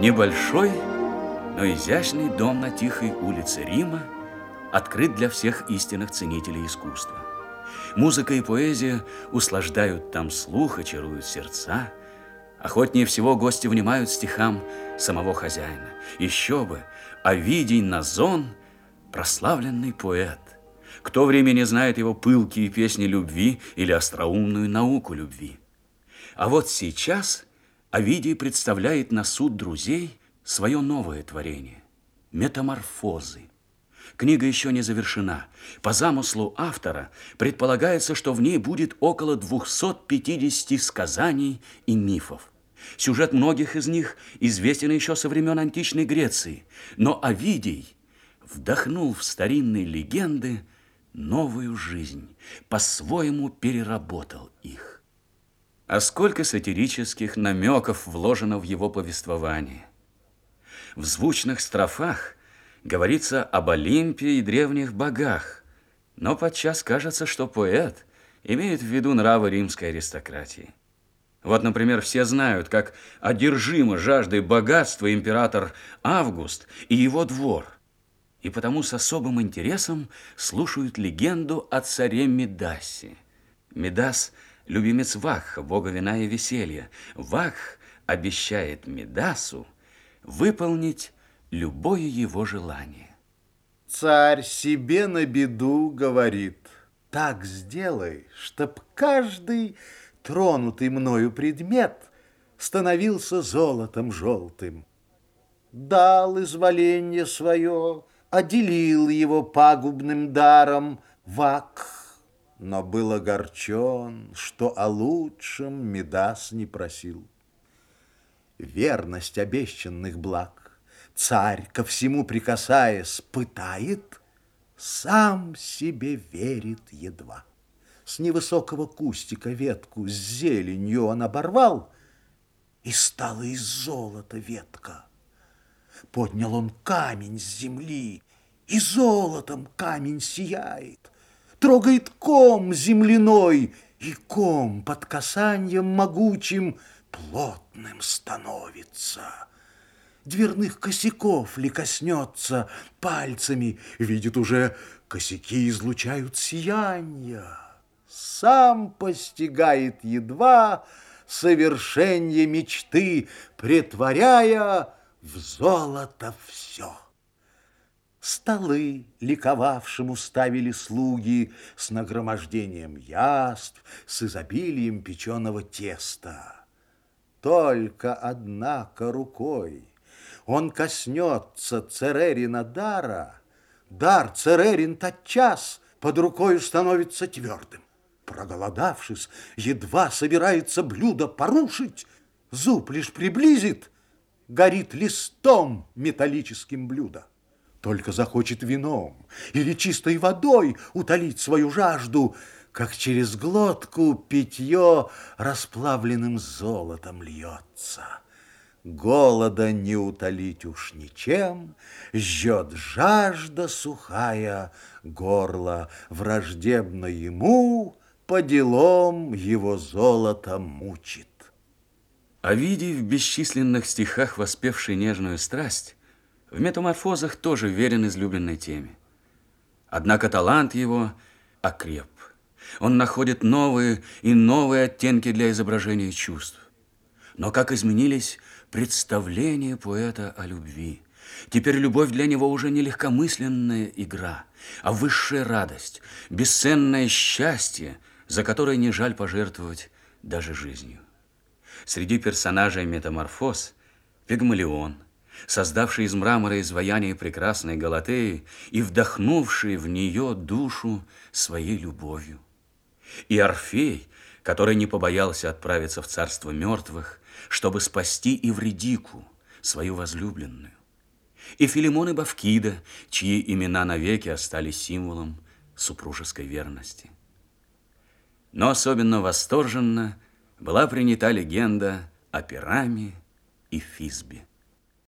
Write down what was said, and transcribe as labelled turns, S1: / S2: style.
S1: Небольшой, но изящный дом на тихой улице Рима открыт для всех истинных ценителей искусства. Музыка и поэзия услаждают там слух, очаруют сердца. Охотнее всего гости внимают стихам самого хозяина. Еще бы, Овидий Назон – прославленный поэт. Кто времени знает его пылкие песни любви или остроумную науку любви. А вот сейчас Овидий представляет на суд друзей свое новое творение – метаморфозы. Книга еще не завершена. По замыслу автора предполагается, что в ней будет около 250 сказаний и мифов. Сюжет многих из них известен еще со времен античной Греции, но Овидий вдохнул в старинные легенды новую жизнь, по-своему переработал их. А сколько сатирических намеков вложено в его повествование. В звучных строфах говорится об Олимпе и древних богах, но подчас кажется, что поэт имеет в виду нравы римской аристократии. Вот, например, все знают, как одержимо жаждой богатства император Август и его двор, и потому с особым интересом слушают легенду о царе Медасе. Медас – любимец Вакха, бога вина и веселья. Вакх обещает Медасу выполнить любое его желание.
S2: Царь себе на беду говорит, так сделай, чтоб каждый тронутый мною предмет становился золотом желтым. Дал изволение свое, отделил его пагубным даром вак, но был огорчен, что о лучшем Медас не просил. Верность обещанных благ Царь, ко всему прикасаясь, пытает, Сам себе верит едва. С невысокого кустика ветку с зеленью он оборвал, И стала из золота ветка. Поднял он камень с земли, И золотом камень сияет. Трогает ком земляной, И ком под касанием могучим Плотным становится дверных косяков ли коснется пальцами, видит уже, косяки излучают сияние. Сам постигает едва совершение мечты, притворяя в золото все. Столы ликовавшему ставили слуги с нагромождением яств, с изобилием печеного теста. Только, однако, рукой он коснется Церерина дара, дар Церерин тотчас под рукой становится твердым. Проголодавшись, едва собирается блюдо порушить, зуб лишь приблизит, горит листом металлическим блюдо. Только захочет вином или чистой водой утолить свою жажду, как через глотку питье расплавленным золотом льется. Голода не утолить уж ничем, Жжет жажда сухая, горло враждебно ему, По делам его золото мучит.
S1: Овидий в бесчисленных стихах, воспевший нежную страсть, в метаморфозах тоже верен излюбленной теме. Однако талант его окреп. Он находит новые и новые оттенки для изображения чувств. Но как изменились представления поэта о любви. Теперь любовь для него уже не легкомысленная игра, а высшая радость, бесценное счастье, за которое не жаль пожертвовать даже жизнью. Среди персонажей метаморфоз Пигмалион, создавший из мрамора изваяние прекрасной Галатеи и вдохнувший в нее душу своей любовью. И Орфей, который не побоялся отправиться в царство мертвых, чтобы спасти Ивредику, свою возлюбленную. И Филимон и Бавкида, чьи имена навеки остались символом супружеской верности. Но особенно восторженно была принята легенда о Пираме и Физбе.